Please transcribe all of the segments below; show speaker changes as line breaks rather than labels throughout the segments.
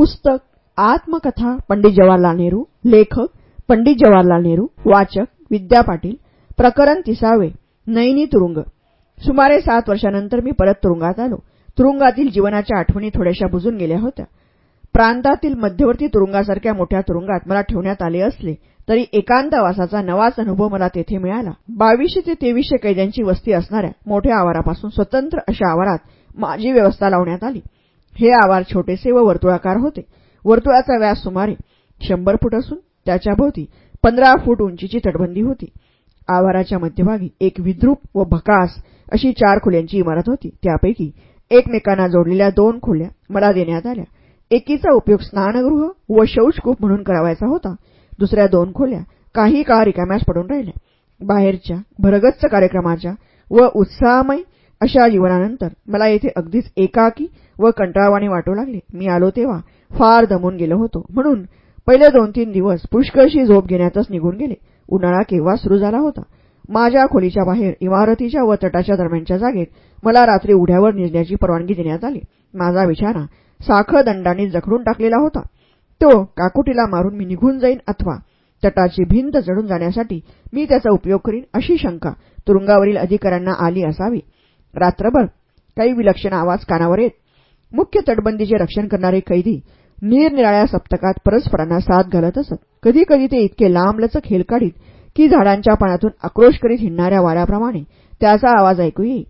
पुस्तक आत्मकथा पंडित जवाहरलाल नेहरू लेखक पंडित जवाहरलाल नेहरू वाचक विद्या पाटील प्रकरण तिसावे नैनी तुरुंग. सुमारे सात वर्षानंतर मी परत तुरुंगात आलो. तुरुंगातील जीवनाच्या आठवणी थोड्याशा बुजून गेल्या होत्या. प्रांतातील मध्यवर्ती तुरुंगासारख्या मोठ्या तुरुंगात मला ठेवण्यात आले असले तरी एकांतवासाचा नवाच अनुभव मला तेथे मिळाला. बावीसशे ते तेवीसशे कैद्यांची वस्ती असणाऱ्या मोठ्या आवारापासून स्वतंत्र अशा आवारात माझी व्यवस्था लावण्यात आली. हे आवार छोटेसे व वर्तुळाकार होते. वर्तुळाचा व्यास सुमारे शंभर फूट असून त्याच्याभोवती पंधरा फूट उंचीची तटबंदी होती. आवाराच्या मध्यभागी एक विद्रूप व भकास अशी चार खोल्यांची इमारत होती. त्यापैकी एकमेकांना जोडलेल्या दोन खोल्या मला देण्यात आल्या. एकीचा उपयोग स्नानगृह व शौचकूप म्हणून करावायचा होता. दुसऱ्या दोन खोल्या काही काळ रिकाम्यास पडून राहिल्या. बाहेरच्या भरगच्च कार्यक्रमाच्या व उत्साहमय अशा जीवनानंतर मला येथे अगदीच एकाकी व कंटाळवाणे वाटू लागले. मी आलो तेव्हा फार दमून गेलो होतो. म्हणून पहिले दोन तीन दिवस पुष्कळशी झोप घेण्यातच निघून गेले. उन्हाळा केव्हा सुरू झाला होता? माझ्या खोलीच्या बाहेर इमारतीच्या व तटाच्या दरम्यानच्या जागेत मला रात्री उड्यावर निजण्याची परवानगी देण्यात आली. माझा विचारा साखळदंडाने जखडून टाकलेला होता. तो काकुटीला मारून मी निघून जाईन अथवा तटाची भिंत चढून जाण्यासाठी मी त्याचा उपयोग करीन अशी शंका तुरुंगावरील अधिकाऱ्यांना आली असावी. रात्रभर काही विलक्षण आवाज कानावर येत. मुख्य तटबंदीचे रक्षण करणारे कैदी निरनिराळ्या सप्तकात परस्परांना साथ घालत असत. कधी कधी ते इतके लांबलचक हेल काढीत की झाडांच्या पाण्यातून आक्रोश करीत हिंडणाऱ्या वाऱ्याप्रमाणे त्याचा आवाज ऐकू येई.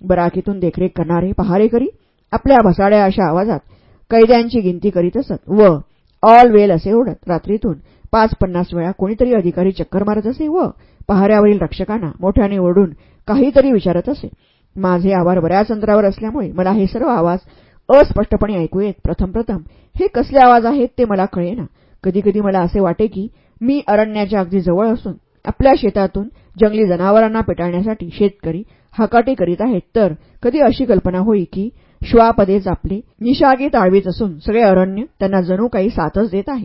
बराकीतून देखरेख करणारे पहारेकरी आपल्या भसाड्या अशा आवाजात कैद्यांची गिनती करीत असत व ऑल वेल असे ओढत रात्रीतून पाच पन्नास वेळा कोणीतरी अधिकारी चक्कर मारत असे व पहाऱ्यावरील रक्षकांना मोठ्याने ओढून काहीतरी विचारत असे. माझे आवार बऱ्याच अंतरावर असल्यामुळे मला हे सर्व आवाज अस्पष्टपणे ऐकू येत. प्रथम प्रथम हे कसले आवाज आहेत ते मला कळेना. कधीकधी मला असे वाटे की मी अरण्याच्या अगदी जवळ असून आपल्या शेतातून जंगली जनावरांना पेटाळण्यासाठी शेतकरी हाकाटे करीत आहेत. तर कधी अशी कल्पना होई की श्वापदेच आपले निशागे ताळवीत असून सगळे अरण्य त्यांना जणू काही साथच देत आहे.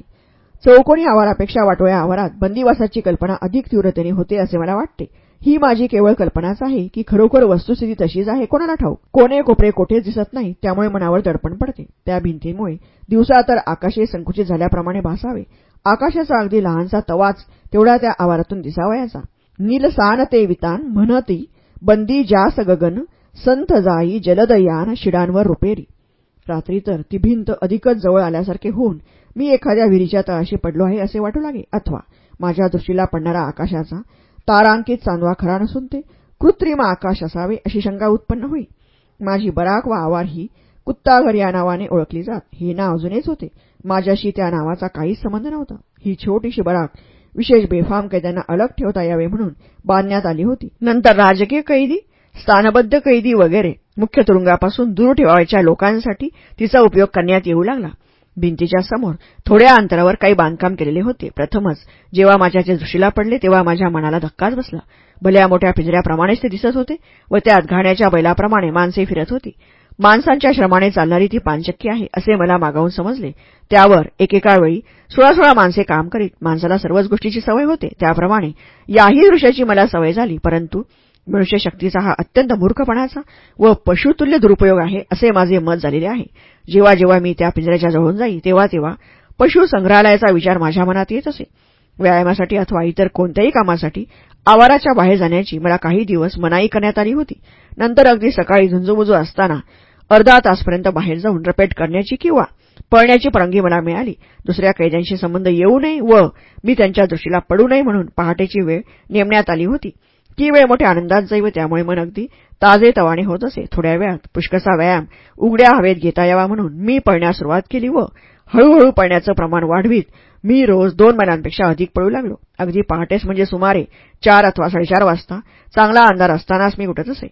चौकोनी आवारापेक्षा वाटोळ्या आवारात बंदिवासाची कल्पना अधिक तीव्रतेने होते असे मला वाटते. ही माझी केवळ कल्पनाच आहे की खरोखर वस्तुस्थिती तशीच आहे. कोणाला ठाऊक? कोणे कोपरे कोठेच दिसत नाही त्यामुळे मनावर दडपण पडते. त्या भिंतीमुळे दिवसा तर आकाशे संकुचित झाल्याप्रमाणे भासावे. आकाशाचा अगदी लहानसा तवाच तेवढा त्या आवारातून दिसावयाचा. नीलसान ते वितान म्हणती बंदी जास गगन संत जाई जलदयान शिडांवर रुपेरी. रात्री तर ती भिंत अधिकच जवळ आल्यासारखे होऊन मी एखाद्या विहिरीच्या तळाशी पडलो आहे असे वाटू लागे. अथवा माझ्या दृष्टीला पडणारा आकाशाचा तारांकित चांदवा खरा नसून ते कृत्रिम आकाश असावे अशी शंका उत्पन्न होई. माझी बराक व आवार ही कुत्ताघर या नावाने ओळखली जात. हे नाव जुनेच होते. माझ्याशी त्या नावाचा काहीच संबंध नव्हता. ही छोटीशी बराक विशेष बेफाम कैद्यांना अलग ठेवता यावे म्हणून बांधण्यात आली होती. नंतर राजकीय कैदी स्थानबद्ध कैदी वगैरे मुख्य तुरुंगापासून दूर ठेवायच्या लोकांसाठी तिचा उपयोग करण्यात येऊ लागला. भिंतीच्या समोर थोड्या अंतरावर काही बांधकाम केलेले होते. प्रथमच जेव्हा माझ्या जे दृष्टीला पडले तेव्हा माझ्या मनाला धक्काच बसला. भल्या मोठ्या पिंजऱ्याप्रमाणेच ते दिसत होते व त्यात घाण्याच्या बैलाप्रमाणे माणसे फिरत होती. माणसांच्या श्रमाने चालणारी ती पानचक्की आहे असे मला मागावून समजले. त्यावर एकेका वेळी सोळा सोळा माणसे काम करीत माणसाला सर्वच गोष्टीची सवय होते. त्याप्रमाणे याही दृश्याची मला सवय झाली परंतु मनुष्यशक्तीचा हा अत्यंत मूर्खपणाचा व पशुतुल्य दुरुपयोग आहे असे माझे मत झालेले आहे. जेव्हा जेव्हा मी त्या पिंजऱ्याच्या जवळून जाई तेव्हा तेव्हा पशुसंग्रहालयाचा विचार माझ्या मनात येत असे. व्यायामासाठी अथवा इतर कोणत्याही कामासाठी आवाराच्या बाहेर जाण्याची मला काही दिवस मनाई करण्यात आली होती. नंतर अगदी सकाळी झुंजूमुजू असताना अर्धा तासपर्यंत बाहेर जाऊन रपेट करण्याची किंवा पळण्याची परंगी मला मिळाली. दुसऱ्या कैद्यांशी संबंध येऊ नये व मी त्यांच्या दृष्टीला पडू नये म्हणून पहाटेची वेळ नेमण्यात आली होती. ती वेळ मोठ्या आनंदात जाई व त्यामुळे मन अगदी ताजे तवाने होत असे. थोड्या वेळात पुष्कसा व्यायाम उघड्या हवेत घेता यावा म्हणून मी पळण्यास सुरुवात केली व हळूहळू पळण्याचं प्रमाण वाढवीत. मी रोज दोन मैलांपेक्षा अधिक पळू लागलो. अगदी पहाटेस म्हणजे सुमारे चार अथवा साडेचार वाजता. चांगला अंधार असतानाच मी उठत असे.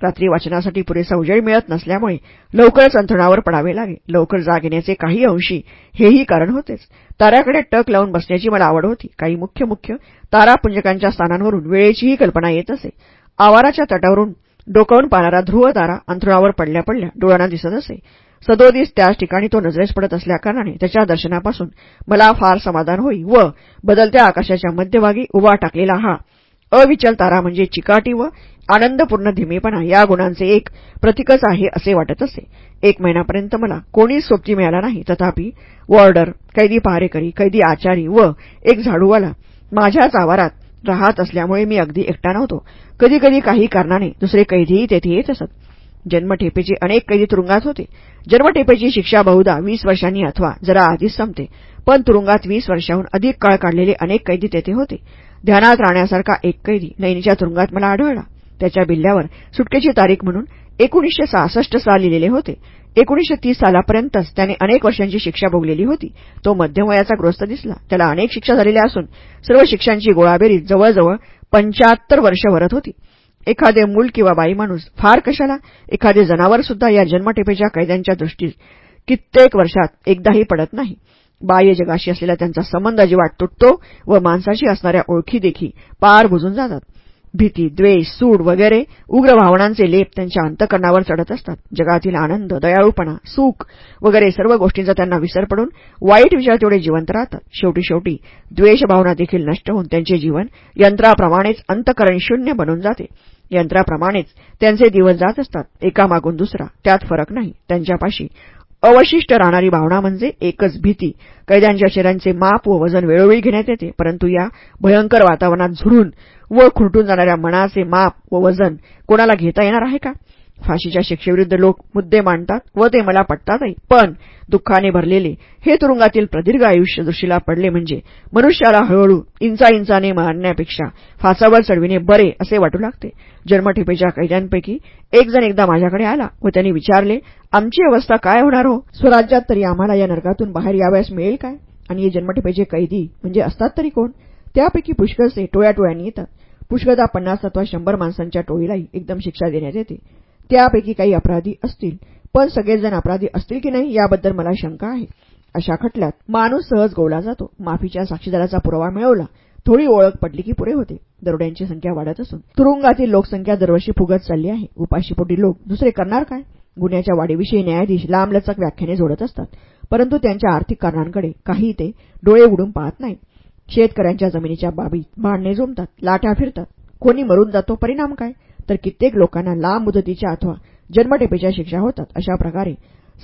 रात्री वाचनासाठी पुरेसा उजेड मिळत नसल्यामुळे लवकरच अंथरुणावर पडावे लागे. लवकर जाग येण्याचे काही अंशी हेही कारण होतेच. ताऱ्याकडे टक लावून बसण्याची मला आवड होती. काही मुख्य मुख्य तारापुंजकांच्या स्थानांवरून वेळेचीही कल्पना येत असे. आवाराच्या तटावरून डोकावून पाहणारा ध्रुव तारा अंथरुणावर पडल्या पडल्या डोळ्यांना दिसत असे. सदोदिस त्याच ठिकाणी तो नजरेस पडत असल्याकारणाने त्याच्या दर्शनापासून मला फार समाधान होई व बदलत्या आकाशाच्या मध्यभागी उभा टाकलेला हा अविचल तारा म्हणजे चिकाटी व आनंदपूर्ण धीमेपणा या गुणांचे एक प्रतीकच आहे असे वाटत असे. एक महिन्यापर्यंत मला कोणीच सोबती मिळाला नाही. तथापि वॉर्डर कैदी पहारेकरी कैदी आचारी व एक झाडूवाला माझ्याच आवारात राहत असल्यामुळे मी अगदी एकटा नव्हतो. कधीकधी काही कारणाने दुसरे कैदीही तेथे येत असत. जन्मठेपेचे अनेक कैदी तुरुंगात होते. जन्मठेपेची शिक्षा बहुधा वीस वर्षांनी अथवा जरा आधीच संपते. पण तुरुंगात वीस वर्षाहून अधिक काळ काढलेले अनेक कैदी तेथे होते. ध्यानात राहण्यासारखा एक कैदी नैनीच्या तुरुंगात मला आढळला. त्याच्या बिल्ल्यावर सुटकेची तारीख म्हणून एकोणीसशे सहासष्ट साल लिहिलेले होते. एकोणीसशे तीस सालापर्यंतच त्याने अनेक वर्षांची शिक्षा भोगलेली होती. तो मध्यमवयाचा ग्रस्त दिसला. त्याला अनेक शिक्षा झालेल्या असून सर्व शिक्षांची गोळाबेरीज जवळजवळ पंच्याहत्तर वर्ष भरत होती. एखादे मूल किंवा बाई माणूस फार कशाला? एखादे जनावर सुद्धा या जन्मटेपेच्या कैद्यांच्या दृष्टीस कित्येक वर्षात एकदाही पडत नाही. बाह्य जगाशी असलेला त्यांचा संबंध अजिबात तुटतो व माणसाशी असणाऱ्या ओळखी देखी पार बुजून जातात. भीती द्वेष सूड वगैरे उग्र भावनांचे लेप त्यांच्या अंतकरणावर चढत असतात. जगातील आनंद दयाळूपणा सुख वगैरे सर्व गोष्टींचा त्यांना विसर पडून वाईट विचार तेवढे जिवंत राहतात. शेवटी शेवटी द्वेषभावना देखील नष्ट होऊन त्यांचे जीवन यंत्राप्रमाणेच अंतकरण शून्य बनून जाते. यंत्राप्रमाणेच त्यांचे दिवस जात असतात. एकामागून दुसरा त्यात फरक नाही. त्यांच्यापाशी अवशिष्ट राहणारी भावना म्हणजे एकच भीती. कैद्यांच्या शरीरांचे माप व वजन वेळोवेळी घेण्यात येते परंतु या भयंकर वातावरणात झुरून व खुंटून जाणाऱ्या मनाचे माप व वजन कोणाला घेता येणार आहे का? फाशीच्या शिक्षेविरुद्ध लोक मुद्दे मांडतात व ते मला पटतातही पण दुःखाने भरलेले हे तुरुंगातील प्रदीर्घ आयुष्य दृष्टीला पडले म्हणजे मनुष्याला हळूहळू इंचा इंचाने मारण्यापेक्षा फासावर चढविणे बरे असे वाटू लागते. जन्मठेपेच्या कैद्यांपैकी एक जण एकदा माझ्याकडे आला व त्यांनी विचारले आमची अवस्था काय होणार हो? स्वराज्यात तरी आम्हाला या नरकातून बाहेर यावयास मिळेल काय? आणि हे जन्मठेपेचे कैदी म्हणजे असतात तरी कोण? त्यापैकी पुष्कळसे टोळ्या टोळ्यांनी येतात. पुष्कळदा पन्नास अथवा शंभर माणसांच्या टोळीलाही एकदम शिक्षा देण्यात येते. त्यापैकी काही अपराधी असतील. पण सगळेजण अपराधी असतील की नाही याबद्दल मला शंका आहे. अशा खटल्यात माणूस सहज गोवला जातो. माफीच्या साक्षीदाराचा पुरावा मिळवला. थोडी ओळख पडली की पुरे होते. दरोड्यांची संख्या वाढत असून. तुरुंगातील लोकसंख्या दरवर्षी फुगत चालली आहे. उपाशीपोटी लोक दुसरे करणार काय? गुन्ह्याच्या वाढीविषयी न्यायाधीश लांबलचक व्याख्याने जोडत असतात. परंतु त्यांच्या आर्थिक कारणांकडे काही ते डोळे उडून पाहत नाही शेतकऱ्यांच्या जमिनीच्या बाबीत भांडणे जोमतात लाटा फिरतात. कोणी मरून जातो परिणाम काय? तर कित्येक लोकांना लांब मुदतीच्या अथवा जन्मटेपेच्या शिक्षा होतात. अशा प्रकारे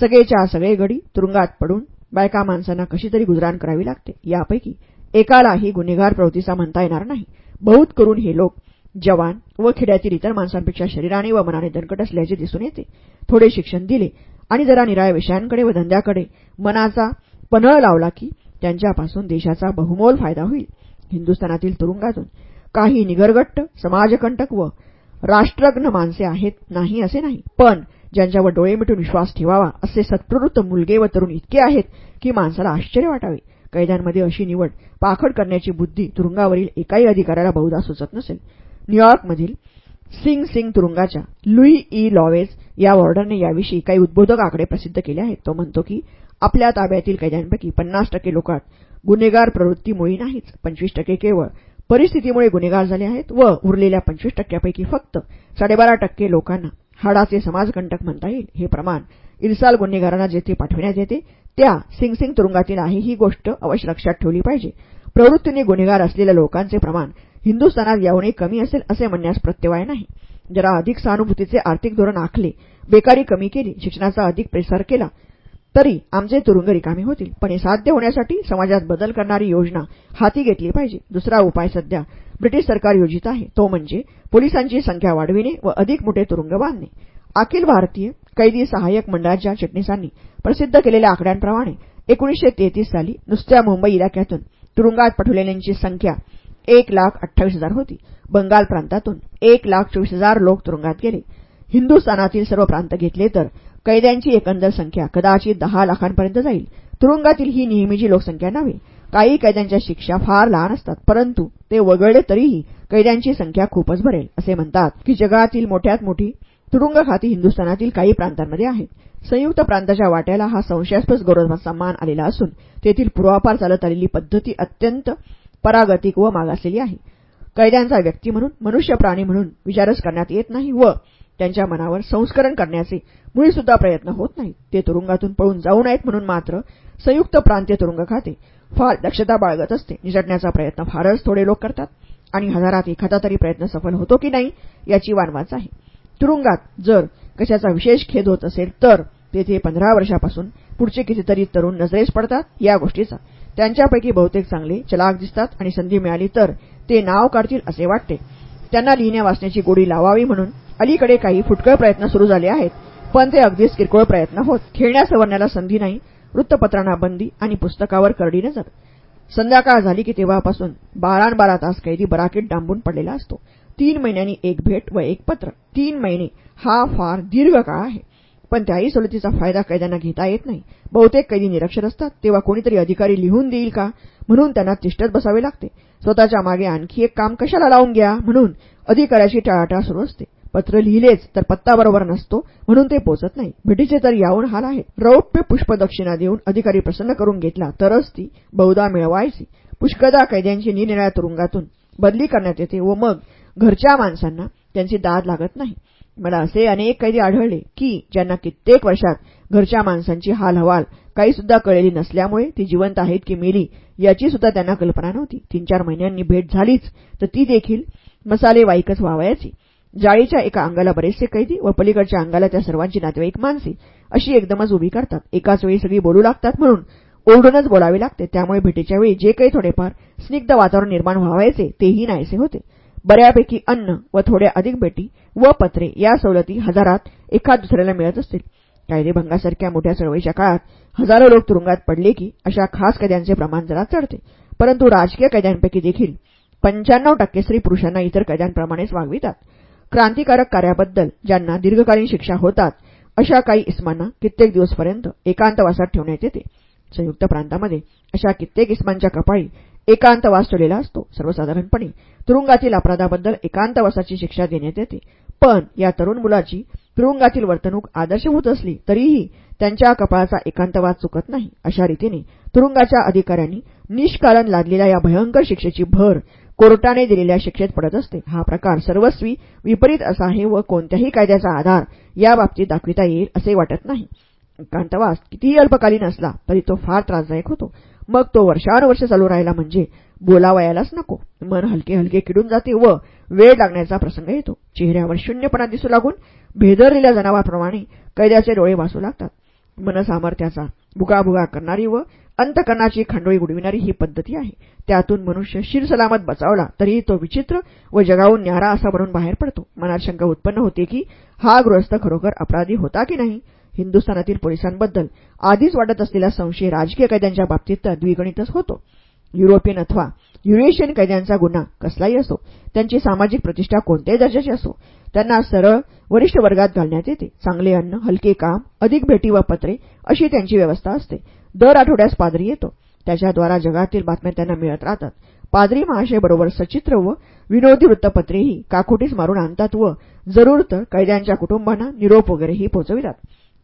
सगळेच्या सगळे गडी तुरुंगात पडून बायका माणसांना कशीतरी गुजराण करावी लागते. यापैकी एकालाही गुन्हेगार प्रवृत्तीचा म्हणता येणार नाही. बहुत करून हे लोक जवान व खेड्यातील इतर माणसांपेक्षा शरीराने व मनाने दणकट असल्याचे दिसून येते. थोडे शिक्षण दिले आणि जरा निराळ्या विषयांकडे व धंद्याकडे मनाचा पनळ लावला की त्यांच्यापासून देशाचा बहुमोल फायदा होईल. हिंदुस्थानातील तुरुंगातून काही निगरगट्ट समाजकंटक व राष्ट्रज्ञ माणसे आहेत. नाही असे नाही. पण ज्यांच्यावर डोळे मिटून विश्वास ठेवावा असे सत्प्रवृत्त मुलगे व तरुण इतके आहेत की माणसाला आश्चर्य वाटावे. कैद्यांमध्ये अशी निवड पाखड करण्याची बुद्धी तुरुंगावरील एकाही अधिकाऱ्याला बहुधा सुचत नसेल. न्यूयॉर्कमधील सिंग सिंग तुरुंगाच्या लुई ई. लॉवेज या वॉर्डरने याविषयी काही उद्बोधक आकडे प्रसिद्ध केले आहेत. तो म्हणतो की आपल्या ताब्यातील कैद्यांपैकी पन्नास टक्के लोकात गुन्हेगार प्रवृत्तीमुळे नाहीच. पंचवीस टक्के केवळ परिस्थितीमुळे गुन्हेगार झाले आहेत व उरलेल्या पंचवीस टक्क्यापैकी फक्त साडेबारा टक्के लोकांना हाडाचे समाजकंटक म्हणता येईल हे प्रमाण इरसाल गुन्हेगारांना जेथे पाठविण्यात येते त्या सिंगसिंग तुरुंगातील आहे ही गोष्ट अवश्य लक्षात ठेवली पाहिजे. प्रवृत्तीने गुन्हेगार असलेल्या लोकांचे प्रमाण हिंदुस्थानात याहूनही कमी असेल असे म्हणण्यास प्रत्यवाय नाही. जरा अधिक सहानुभूतीचे आर्थिक धोरण आखले बेकारी कमी केली शिक्षणाचा अधिक प्रसार केला तरी आमचे तुरुंग रिकामे होतील. पण हे साध्य होण्यासाठी समाजात बदल करणारी योजना हाती घेतली पाहिजे. दुसरा उपाय सध्या ब्रिटिश सरकार योजित आहे. तो म्हणजे पोलिसांची संख्या वाढविणे व अधिक मोठे तुरुंग बांधणे. अखिल भारतीय कैदी सहाय्यक मंडळाच्या चिटणीसांनी प्रसिद्ध केलेल्या आकड्यांप्रमाणे एकोणीसशे तेहतीस साली नुसत्या मुंबई इलाक्यातून तुरुंगात पाठवलेल्यांची संख्या एक लाख अठ्ठावीस हजार होती. बंगाल प्रांतातून एक लाख चोवीस हजार लोक तुरुंगात गेले. हिंदुस्थानातील सर्व प्रांत घेतले तर कैद्यांची एकंदर संख्या कदाचित दहा लाखांपर्यंत जाईल. तुरुंगातील ही नेहमीची लोकसंख्या नव्हे काही कैद्यांच्या शिक्षा फार लहान असतात परंतु ते वगळले तरीही कैद्यांची संख्या खूपच भरेल असे म्हणतात की जगातील मोठ्यात मोठी तुरुंग खाती हिंदुस्थानातील काही प्रांतांमध्ये आहेत संयुक्त प्रांताच्या वाट्याला हा संशयास्पद गौरवाचा सन्मान आलेला असून तेथील पूर्वापार चालत आलेली पद्धती अत्यंत परागतिक व मागासलेली आहे. कैद्यांचा व्यक्ती म्हणून मनुष्य प्राणी म्हणून विचारच करण्यात येत नाही व त्यांच्या मनावर संस्करण करण्याचे मुळीसुद्धा प्रयत्न होत नाहीत. ते तुरुंगातून पळून जाऊ नयेत म्हणून मात्र संयुक्त प्रांतीय तुरुंग खाते. फार दक्षता बाळगत असते. निसटण्याचा प्रयत्न फारच थोडे लोक करतात. आणि हजारात एखादा तरी प्रयत्न सफल होतो की नाही याची वानवाच आहे. तुरुंगात जर कशाचा विशेष खेद होत असेल तर तेथे पंधरा वर्षापासून पुढचे कितीतरी तरुण नजरेस पडतात या गोष्टीचा. त्यांच्यापैकी बहुतेक चांगले चलाक दिसतात आणि संधी मिळाली तर ते नाव काढतील असे वाटते. त्यांना लिहिण्या वाचण्याची गोडी लावावी म्हणून अलीकडे काही फुटकळ प्रयत्न सुरू झाले आहेत पण ते अगदीच किरकोळ प्रयत्न होत. खेळण्या सवरण्याला संधी नाही वृत्तपत्रांना बंदी आणि पुस्तकावर करडी नजर. संध्याकाळ झाली की तेव्हापासून बारान बारा तास कैदी बराकीत डांबून पडलेला असतो. तीन महिन्यांनी एक भेट व एक पत्र. तीन महिने हा फार दीर्घ काळ आहे. पण त्याही सवलतीचा फायदा कैद्यांना घेता येत नाही. बहुतेक कैदी निरक्षर असतात. तेव्हा कोणीतरी अधिकारी लिहून देईल का? म्हणून त्यांना तिष्ठत बसावे लागते. स्वतःच्या मागे आणखी एक काम कशाला लावून घ्या? म्हणून अधिकाऱ्याची टाळाटाळ सुरू असते. पत्र लिहिलेच तर पत्ता बरोबर नसतो म्हणून ते पोचत नाही. भेटीचे तर याहून हाल आहेत रौप्य पुष्पदक्षिणा देऊन अधिकारी प्रसन्न करून घेतला तरच ती बहुधा मिळवायची. पुष्कदा कैद्यांची निरनिळ्या तुरुंगातून बदली करण्यात येते व मग घरच्या माणसांना त्यांची दाद लागत नाही. मला असे अनेक कैदी आढळले की ज्यांना कित्येक वर्षात घरच्या माणसांची हाल हवाल काही सुद्धा कळलेली नसल्यामुळे ती जिवंत आहेत की मेली याची सुद्धा त्यांना कल्पना नव्हती. तीन चार महिन्यांनी भेट झालीच तर ती देखील मसाले वाईकच व्हावयाची. जाळीच्या एका अंगाला बरेचसे कैदी व पलीकडच्या अंगाला त्या सर्वांची नातेवाईक माणसे अशी एकदमच उभी करतात. एकाच वेळी सगळी बोलू लागतात म्हणून ओरडूनच बोलावे लागते. त्यामुळे भेटीच्या वेळी जे काही थोडेफार स्निग्ध वातावरण निर्माण व्हावायचे तेही नाहीसे होते. बऱ्यापैकी अन्न व थोड्या अधिक भेटी व पत्रे या सवलती हजारात एखाद दुसऱ्याला मिळत असतील. कायदेभंगासारख्या मोठ्या चळवळीच्या काळात हजारो लोक तुरुंगात पडले की अशा खास कैद्यांचे प्रमाण जरा चढते. परंतु राजकीय कैद्यांपैकी देखील पंच्याण्णव टक्के स्त्री पुरुषांना इतर कैद्यांप्रमाणेच वागवितात. क्रांतिकारक कार्याबद्दल ज्यांना दीर्घकालीन शिक्षा होतात अशा काही इस्मांना कित्येक दिवसपर्यंत एकांतवासात ठेवण्यात येते. संयुक्त प्रांतामध्ये अशा कित्येक इस्मांच्या कपाळी एकांतवास ठेवलेला असतो. सर्वसाधारणपणे तुरुंगातील अपराधाबद्दल एकांतवासाची शिक्षा देण्यात येते. पण या तरुण मुलाची तुरुंगातील वर्तणूक आदर्शभूत असली तरीही त्यांच्या कपाळाचा एकांतवास चुकत नाही. अशा रीतीने तुरुंगाच्या अधिकाऱ्यांनी निष्कारण लादलेल्या या भयंकर शिक्षेची भर कोर्टाने दिलेल्या शिक्षेत पडत असते. हा प्रकार सर्वस्वी विपरीत असा आहे व कोणत्याही कायद्याचा आधार याबाबतीत दाखविता येईल असे वाटत नाही. एकांतवास कितीही अल्पकालीन असला तरी तो फार त्रासदायक होतो. मग तो वर्षानुवर्ष चालू राहिला म्हणजे बोलावयालाच नको. मन हलके हलके किडून जाते व वेळ लागण्याचा प्रसंग येतो. चेहऱ्यावर शून्यपणा दिसू लागून भेदरलेल्या जनावाप्रमाणे कैद्याचे डोळे भासू लागतात. मनसामर्थ्याचा भुगाभुगा करणारी व अंतकरणाची खांडोळी उडविणारी ही पद्धती आहे. त्यातून मनुष्य शिरसलामत बचावला तरीही तो विचित्र व जगावून न्यारा असा बनून बाहेर पडतो. मनात शंका उत्पन्न होते की हा गृहस्थ खरोखर अपराधी होता की नाही? हिंदुस्थानातील पोलिसांबद्दल आधीच वाटत असलेला संशय राजकीय कैद्यांच्या बाबतीत तर द्विगणितच होतो. युरोपियन अथवा युरेशियन कैद्यांचा गुन्हा कसलाही असो त्यांची सामाजिक प्रतिष्ठा कोणत्याही दर्जाची असो त्यांना सरळ वरिष्ठ वर्गात घालण्यात येते. चांगले अन्न हलके काम अधिक भेटी व पत्रे अशी त्यांची व्यवस्था असते. दर आठवड्यास पादरी येतो. त्याच्याद्वारा जगातील बातम्या त्यांना मिळत राहतात. पादरी महाशयबरोबर सचित्र व विनोदी वृत्तपत्रेही काकुटीस मारून आणतात व जरूर तर कैद्यांच्या कुटुंबांना निरोप वगैरेही पोहोचवितात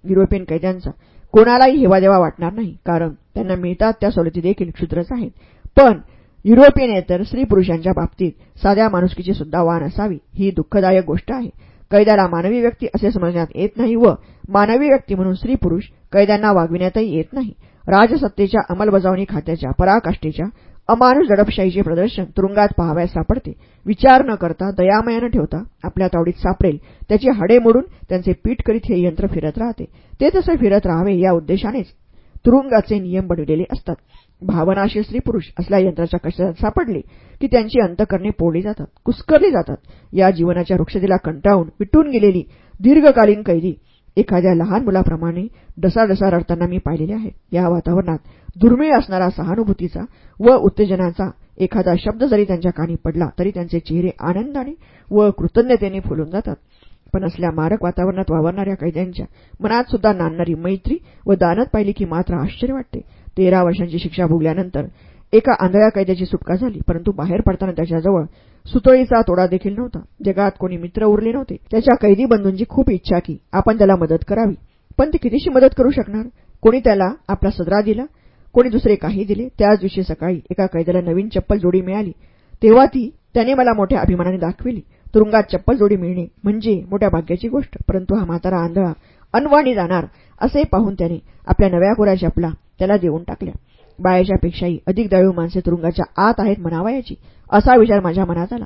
युरोपियन कैद्यांचा कोणालाही हेवादेवा वाटणार नाही कारण त्यांना मिळतात त्या सवलती देखील क्षुद्रच आहेत. पण युरोपियनेतर स्त्री पुरुषांच्या बाबतीत साध्या माणुसकीची सुद्धा वाण असावी ही दुःखदायक गोष्ट आहे. कैद्याला मानवी व्यक्ती असे समजण्यात येत नाही व मानवी व्यक्ती म्हणून स्त्री पुरुष कैद्यांना वागविण्यातही येत नाही. राजसत्तेच्या अंमलबजावणी खात्याच्या पराकाष्ठेच्या अमानुष दडपशाहीचे प्रदर्शन तुरुंगात पाहाव्यास सापडते. विचार न करता दयामयानं ठेवता आपल्या तावडीत सापडेल. त्याची हाडे मोडून त्यांचे पीठ करीत हे यंत्र फिरत राहते. ते तसे फिरत राहावे या उद्देशानेच तुरुंगाचे नियम बनविलेले असतात. भावनाशील स्त्री पुरुष असल्या यंत्राच्या कष्टात सापडले की त्यांची अंतकरणे पोळली जातात कुस्करली जातात. या जीवनाच्या वृक्षतेला कंटाळून विटून गेलेली दीर्घकालीन कैदी एखाद्या लहान मुलाप्रमाणे डसाडसा रडताना मी पाहिलेले आहे. या वातावरणात दुर्मिळ असणारा सहानुभूतीचा व उत्तेजनाचा एखादा शब्द जरी त्यांच्या कानी पडला तरी त्यांचे चेहरे आनंदाने व कृतज्ञतेने फुलून जातात. पण असल्या मारक वातावरणात वावरणाऱ्या कैद्यांच्या मनात सुद्धा नांदणारी मैत्री व दानत पाहिली की मात्र आश्चर्य वाटते. तेरा वर्षांची शिक्षा भोगल्यानंतर एका आंधळ्या कैद्याची सुटका झाली परंतु बाहेर पडताना त्याच्याजवळ सुतळीचा तोडा देखील नव्हता. जगात कोणी मित्र उरले नव्हते. त्याच्या कैदी बंधूंची खूप इच्छा की आपण त्याला मदत करावी. पण ती कितीशी मदत करू शकणार? कोणी त्याला आपला सदरा दिला? कोणी दुसरे काही दिले? त्याच दिवशी सकाळी एका कैद्याला नवीन चप्पल जोडी मिळाली. तेव्हा ती त्याने मला मोठ्या अभिमानाने दाखविली. तुरुंगात चप्पल जोडी मिळणे म्हणजे मोठ्या भाग्याची गोष्ट. परंतु हा म्हातारा आंधळा अनवाणी जाणार असे पाहून त्याने आपल्या नव्या कोऱ्या चपला त्याला देऊन टाकल्या. बायाच्यापेक्षाही अधिक दळू माणसे तुरुंगाच्या आत आहेत म्हणावायाची असा विचार माझ्या मनात आला.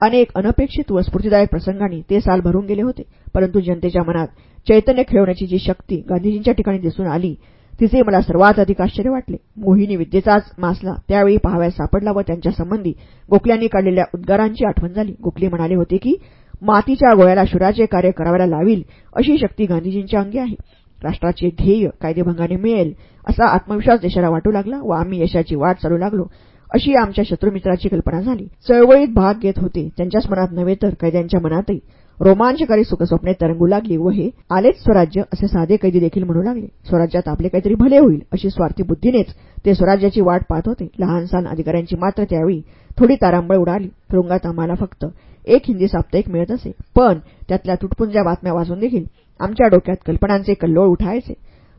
अनेक अनपेक्षित व स्फूर्तीदायक प्रसंगांनी ते साल भरून गेले होते परंतु जनतेच्या मनात चैतन्य खेळवण्याची जी शक्ती गांधीजींच्या ठिकाणी दिसून आली तिचे मला सर्वात अधिक आश्चर्य वाटले. मोहिनी विद्येचाच मासला त्यावेळी पहाव्यास सापडला व त्यांच्या संबंधी गोखल्यांनी काढलेल्या उद्गारांची आठवण झाली. गोखले म्हणाले होते की मातीच्या गोळ्याला शुराचे कार्य करावयाला लावील अशी शक्ती गांधीजींच्या अंगी आहे. राष्ट्राचे ध्येय कायदेभंगाने मिळेल असा आत्मविश्वास देशाला वाटू लागला व आम्ही यशाची वाट चालू लागलो. अशी आमच्या शत्रुमित्राची कल्पना झाली. चळवळीत भाग घेत होते. त्यांच्याच मनात नव्हे तर कैद्यांच्या मनातही रोमांचकारी सुखस्वप्ने तरंगू लागली व हे आलेच स्वराज्य असे साधे कैदी देखील म्हणू लागले. स्वराज्यात आपले काहीतरी भले होईल अशी स्वार्थी बुद्धीनेच ते स्वराज्याची वाट पाहत होते. लहानसहान अधिकाऱ्यांची मात्र त्यावेळी थोडी तारांबळ उडाली. तुरुंगात आम्हाला फक्त एक हिंदी साप्ताहिक मिळत असे. पण त्यातल्या तुटपुंज्या बातम्या वाचून देखील आमच्या डोक्यात कल्पनांचे कल्लोळ उठायचे.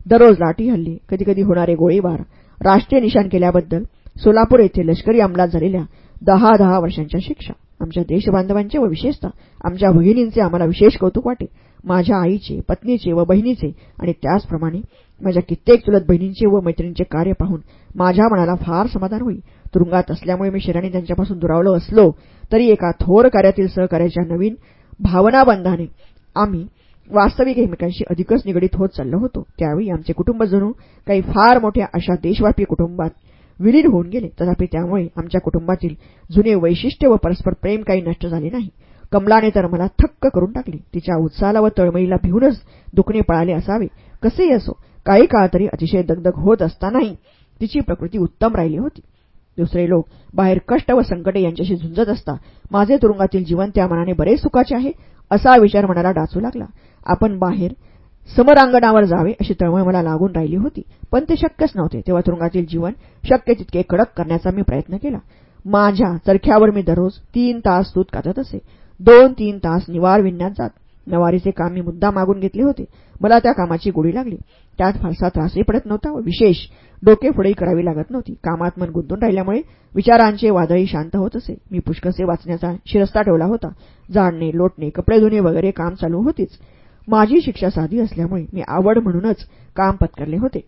दररोज लाठी हल्ली कधीकधी होणारे गोळीबार राष्ट्रीय निशाण केल्याबद्दल सोलापूर येथे लष्करी अंमलात झालेल्या दहा दहा वर्षांच्या शिक्षा. आमच्या देशबांधवांचे व विशेषतः आमच्या भगिनींचे आम्हाला विशेष कौतुक वाटे. माझ्या आईचे पत्नीचे व बहिणीचे आणि त्याचप्रमाणे माझ्या कित्येक चुलत बहिणींचे व मैत्रिणींचे कार्य पाहून माझ्या मनाला फार समाधान होई तुरुंगात असल्यामुळे मी शरीराने त्यांच्यापासून दुरावलो असलो तरी एका थोर कार्यातील सहकार्याच्या नवीन भावनाबंधाने आम्ही वास्तविक एकमेकांशी अधिकच निगडीत होत चाललो होतो. त्यावेळी आमचे कुटुंब जणू काही फार मोठ्या अशा देशव्यापी कुटुंबात विलीन होऊन गेले. तथापि त्यामुळे आमच्या कुटुंबातील जुने वैशिष्ट्य व परस्पर प्रेम काही नष्ट झाले नाही. कमलाने तर मला थक्क करून टाकले. तिच्या उत्साहाला व तळमळीला भिवूनच दुखणे पळाले असावे. कसेही असो काही काळ तरी अतिशय दगदग होत असतानाही तिची प्रकृती उत्तम राहिली होती. दुसरे लोक बाहेर कष्ट व संकटे यांच्याशी झुंजत असता. माझे तुरुंगातील जीवन त्या मनाने बरेच सुखाचे आहे असा विचार मनाला डाचू लागला. आपण बाहेर समरांगणावर जावे अशी तळमळ मला लागून राहिली होती. पण ते शक्यच नव्हते. तेव्हा तुरुंगातील जीवन शक्य तितके कडक करण्याचा मी प्रयत्न केला. माझ्या चरख्यावर मी दररोज तीन तास दूध कातत असे. दोन तीन तास निवार विणण्यात जात. नवारीचे काम मी मुद्दा मागून घेतले होते. मला त्या कामाची गोडी लागली. त्यात फारसा त्रासही पडत नव्हता व विशेष डोकेफोडही करावी लागत नव्हती. कामात मन गुंतून राहिल्यामुळे विचारांचे वादळी शांत होत असे. मी पुष्कसे वाचण्याचा शिरस्ता ठेवला होता. जाणणे लोटणे कपडे धुणे वगैरे काम चालू होतीच. माझी शिक्षा साधी असल्यामुळे मी आवड म्हणूनच काम पत्करले होते.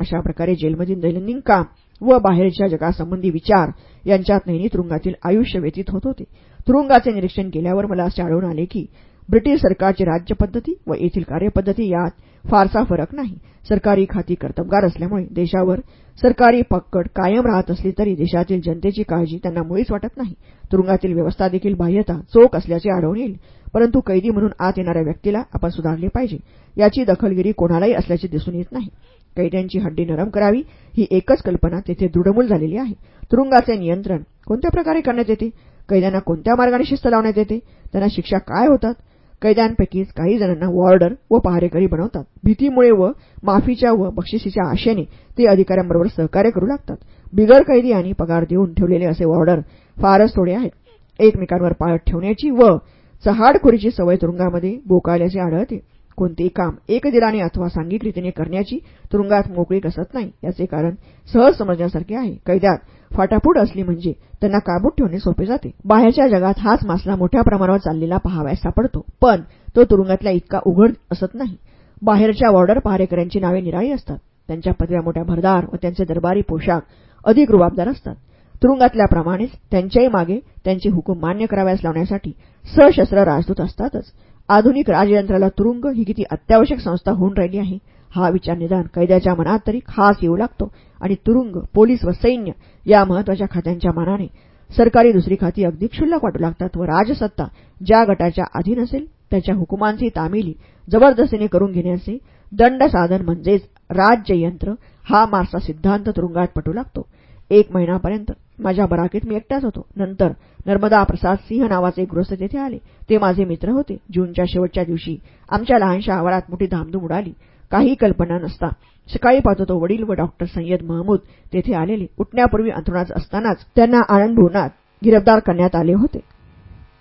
अशा प्रकारे जेलमधील दैनंदिन काम व बाहेरच्या जगासंबंधी विचार यांच्यात नेहमी तुरुंगातील आयुष्य व्यतीत होत होते. तुरुंगाचे निरीक्षण केल्यावर मला असे आढळून आले की ब्रिटिश सरकारची राज्यपद्धती व येथील कार्यपद्धती यात फारसा फरक नाही. सरकारी खाती कर्तबगार असल्यामुळे देशावर सरकारी पक्कड कायम राहत असली तरी देशातील जनतेची काळजी त्यांना मुळीच वाटत नाही. तुरुंगातील व्यवस्था देखील बाह्यता चोख असल्याचे आढळून येईल. परंतु कैदी म्हणून आत येणाऱ्या व्यक्तीला आपण सुधारले पाहिजे. याची दखलगिरी कोणालाही असल्याचे दिसून येत नाही. कैद्यांची हड्डी नरम करावी ही एकच कल्पना तेथे दृढमूल झालेली आहे. तुरुंगाचे नियंत्रण कोणत्या प्रकारे करण्यात येते? कैद्यांना कोणत्या मार्गाने शिस्त लावण्यात येते? त्यांना शिक्षा काय होतात? कैद्यांपैकीच काही जणांना वॉर्डर व पहारेकरी बनवतात. भीतीमुळे व माफीच्या व बक्षिसीच्या आशेने ते अधिकाऱ्यांबरोबर सहकार्य करू लागतात. बिगर कैदी आणि पगार देऊन ठेवलेले असे वॉर्डर फारच थोडे आहेत. एकमेकांवर पाळत ठेवण्याची व चहाडखोरीची सवय तुरुंगामध्ये बोकाळल्याचे आढळते. कोणतेही काम एकदिलाने अथवा सांघिक रीतीने करण्याची तुरुंगात मोकळी कसत नाही याचे कारण सहज समजण्यासारखे आहे. कैद्यात फाटाफूट असली म्हणजे त्यांना काबूत ठेवणे सोपे जाते. बाहेरच्या जगात हाच मासला मोठ्या प्रमाणावर चाललेला पहावयास सापडतो पण तो तुरुंगातल्या इतका उघड असत नाही. बाहेरच्या वॉर्डर पहारेकऱ्यांची नावे निराळी असतात. त्यांच्या पदव्या मोठ्या भरदार व त्यांचे दरबारी पोशाख अधिक रुबाबदार असतात. तुरुंगातल्याप्रमाणेच त्यांच्याही मागे त्यांचे हुकूम मान्य कराव्यास लावण्यासाठी सशस्त्र राजदूत असतातच. आधुनिक राजयंत्राला तुरुंग ही किती अत्यावश्यक संस्था होऊन राहिली आहे हा विचार निदान कैद्याच्या मनात तरी खास येऊ लागतो. आणि तुरुंग पोलीस व सैन्य या महत्त्वाच्या खात्यांच्या मानाने सरकारी दुसरी खाती अगदी क्षुल्लक वाटू लागतात व राजसत्ता ज्या गटाच्या अधीन असेल त्याच्या हुकुमांची तामिली जबरदस्तीने करून घेण्याचे दंड साधन म्हणजेच राज्ययंत्र हा मार्सा सिद्धांत तुरुंगात पटू लागतो. एक महिनापर्यंत माझ्या बराकीत मी एकटाच होतो. नंतर नर्मदा प्रसाद सिंह नावाचे गृहस्थ तेथे आले. ते माझे मित्र होते. जूनच्या शेवटच्या दिवशी आमच्या लहानशा आवारात मोठी धामधूम उडाली. काही कल्पना नसता. सकाळी पाहतो तो वडील व डॉक्टर सय्यद महमूद तेथे आलेले. उठण्यापूर्वी अंथरुणात असतानाच त्यांना आनंद भुवनात गिरफ्तार करण्यात आले होते.